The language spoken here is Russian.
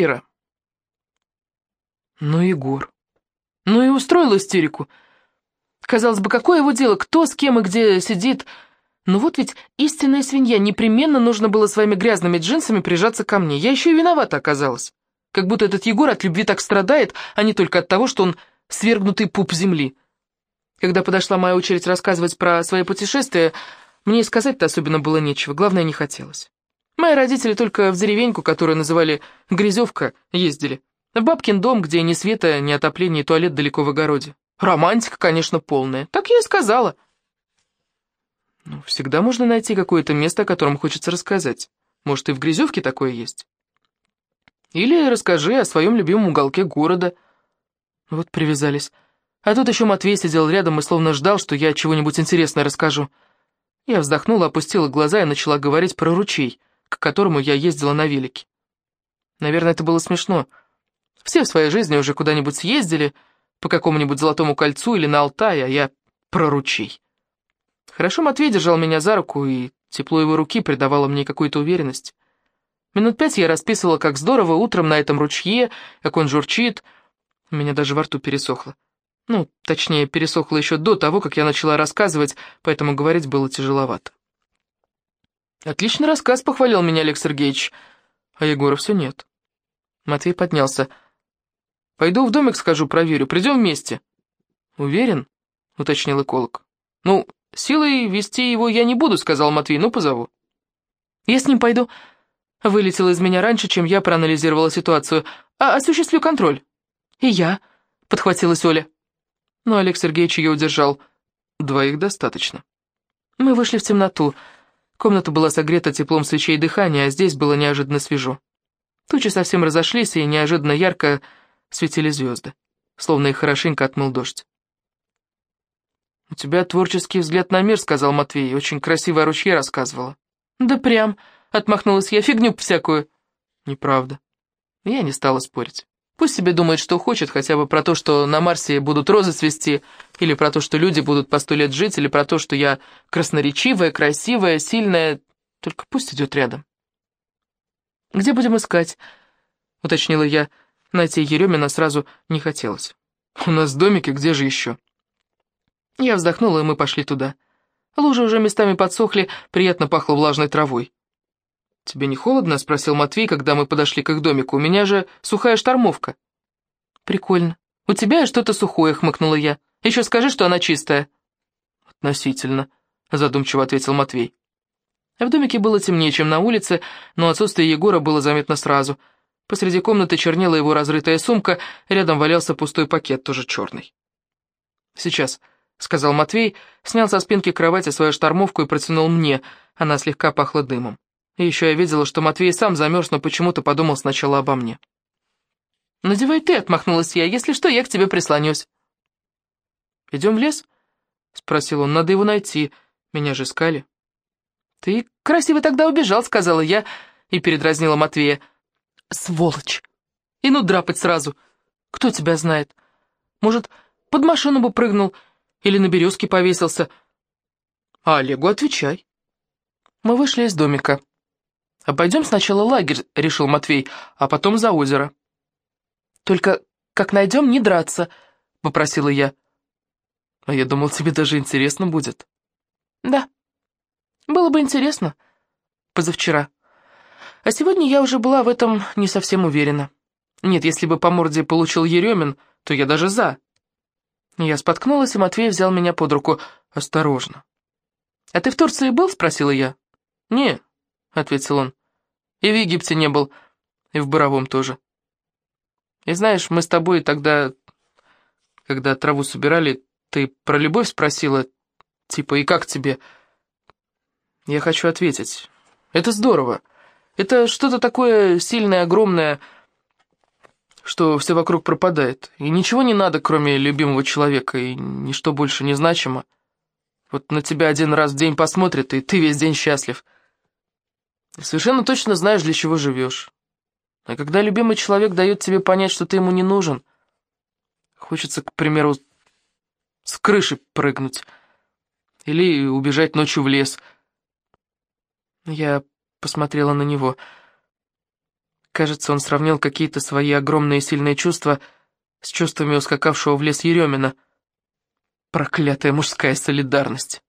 Ира. Ну, Егор. Ну и устроил истерику. Казалось бы, какое его дело, кто с кем и где сидит. Но вот ведь истинная свинья, непременно нужно было своими грязными джинсами прижаться ко мне. Я еще и виновата оказалась. Как будто этот Егор от любви так страдает, а не только от того, что он свергнутый пуп земли. Когда подошла моя очередь рассказывать про свои путешествия, мне и сказать-то особенно было нечего, главное, не хотелось. Мои родители только в деревеньку, которую называли Грязевка, ездили. В бабкин дом, где ни света, ни отопления, и туалет далеко в огороде. Романтика, конечно, полная. Так я и сказала. Ну, всегда можно найти какое-то место, о котором хочется рассказать. Может, и в Грязевке такое есть. Или расскажи о своем любимом уголке города. Вот привязались. А тут еще Матвей сидел рядом и словно ждал, что я чего-нибудь интересное расскажу. Я вздохнула, опустила глаза и начала говорить про ручей, к которому я ездила на велике. Наверное, это было смешно. Все в своей жизни уже куда-нибудь съездили, по какому-нибудь Золотому кольцу или на Алтай, а я про ручей. Хорошо Матвей держал меня за руку, и тепло его руки придавало мне какую-то уверенность. Минут пять я расписывала, как здорово утром на этом ручье, как он журчит. У меня даже во рту пересохло. Ну, точнее, пересохло еще до того, как я начала рассказывать, поэтому говорить было тяжеловато. «Отличный рассказ», — похвалил меня Олег Сергеевич, а Егора все нет. Матвей поднялся. «Пойду в домик скажу, проверю. Придем вместе». «Уверен?» — уточнил эколог. «Ну, силой вести его я не буду», — сказал Матвей, — «ну, позову». «Я с ним пойду». Вылетело из меня раньше, чем я проанализировала ситуацию. «А осуществлю контроль». «И я», — подхватилась Оля. Но Олег Сергеевич ее удержал. «Двоих достаточно». Мы вышли в темноту. Комната была согрета теплом свечей дыхания, а здесь было неожиданно свежо. Тучи совсем разошлись, и неожиданно ярко светили звезды, словно их хорошенько отмыл дождь. «У тебя творческий взгляд на мир», — сказал Матвей, — «очень красиво о ручье рассказывала». «Да прям», — отмахнулась я, — «фигню всякую». «Неправда». Я не стала спорить. Пусть себе думает, что хочет, хотя бы про то, что на Марсе будут розы цвести, или про то, что люди будут по сто лет жить, или про то, что я красноречивая, красивая, сильная. Только пусть идет рядом. «Где будем искать?» — уточнила я. Найти Еремина сразу не хотелось. «У нас в домике, где же еще?» Я вздохнула, и мы пошли туда. Лужи уже местами подсохли, приятно пахло влажной травой. «Тебе не холодно?» — спросил Матвей, когда мы подошли к их домику. «У меня же сухая штормовка». «Прикольно. У тебя что-то сухое», — хмыкнула я. «Еще скажи, что она чистая». «Относительно», — задумчиво ответил Матвей. В домике было темнее, чем на улице, но отсутствие Егора было заметно сразу. Посреди комнаты чернела его разрытая сумка, рядом валялся пустой пакет, тоже черный. «Сейчас», — сказал Матвей, снял со спинки кровати свою штормовку и протянул мне, она слегка пахла дымом. И еще я видела, что Матвей сам замерз, но почему-то подумал сначала обо мне. «Надевай ты», — отмахнулась я, — «если что, я к тебе прислонюсь». «Идем в лес?» — спросил он. «Надо его найти. Меня же искали». «Ты красиво тогда убежал», — сказала я и передразнила Матвея. «Сволочь! И ну драпать сразу. Кто тебя знает? Может, под машину бы прыгнул или на березке повесился?» «А Олегу отвечай». Мы вышли из домика. «Обойдем сначала лагерь», — решил Матвей, — «а потом за озеро». «Только как найдем, не драться», — попросила я. «А я думал, тебе даже интересно будет». «Да, было бы интересно. Позавчера. А сегодня я уже была в этом не совсем уверена. Нет, если бы по морде получил Еремин, то я даже за». Я споткнулась, и Матвей взял меня под руку. «Осторожно». «А ты в Турции был?» — спросила я. «Не», — ответил он. «И в Египте не был, и в Боровом тоже. И знаешь, мы с тобой тогда, когда траву собирали, ты про любовь спросила, типа, и как тебе?» Я хочу ответить. Это здорово. Это что-то такое сильное, огромное, что все вокруг пропадает. И ничего не надо, кроме любимого человека, и ничто больше не значимо. Вот на тебя один раз в день посмотрят, и ты весь день счастлив. Совершенно точно знаешь, для чего живешь. А когда любимый человек дает тебе понять, что ты ему не нужен, хочется, к примеру, с крыши прыгнуть или убежать ночью в лес. Я посмотрела на него. Кажется, он сравнил какие-то свои огромные сильные чувства с чувствами ускакавшего в лес Еремина. Проклятая мужская солидарность.